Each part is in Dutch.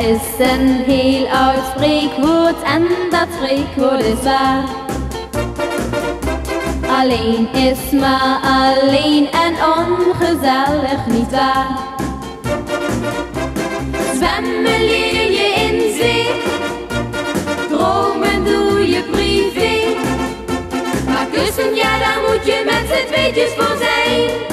is een heel oud spreekwoord en dat spreekwoord is waar. Alleen is maar alleen en ongezellig niet waar. Zwemmen leer je in zee, dromen doe je privé. Maar kussen, ja daar moet je met z'n tweetjes voor zijn,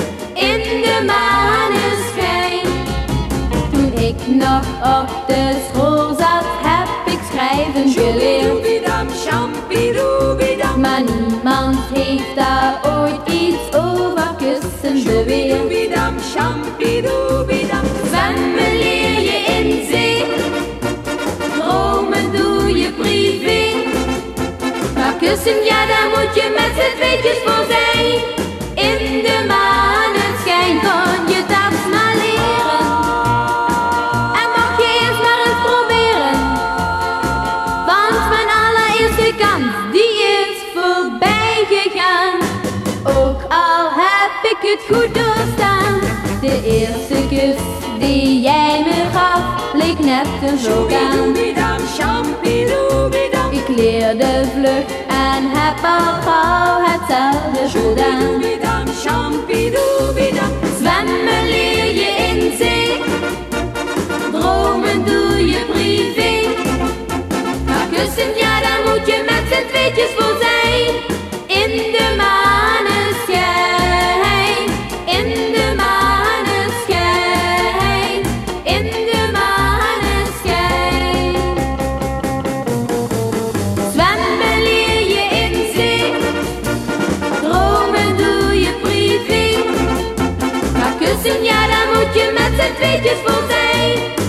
nog op de school zat, heb ik schrijven geleerd. Maar niemand heeft daar ooit iets over kussen beweerd. Zwemmen leer je in zee, dromen doe je privé. Maar kussen, ja daar moet je met z'n tweetjes voor zijn. In de maneschijn het goed doorstaan. De eerste kus die jij me gaf, leek net een vulkaan. Ik leerde vlug en heb al gauw hetzelfde gedaan. Je met z'n tweetjes voor zijn.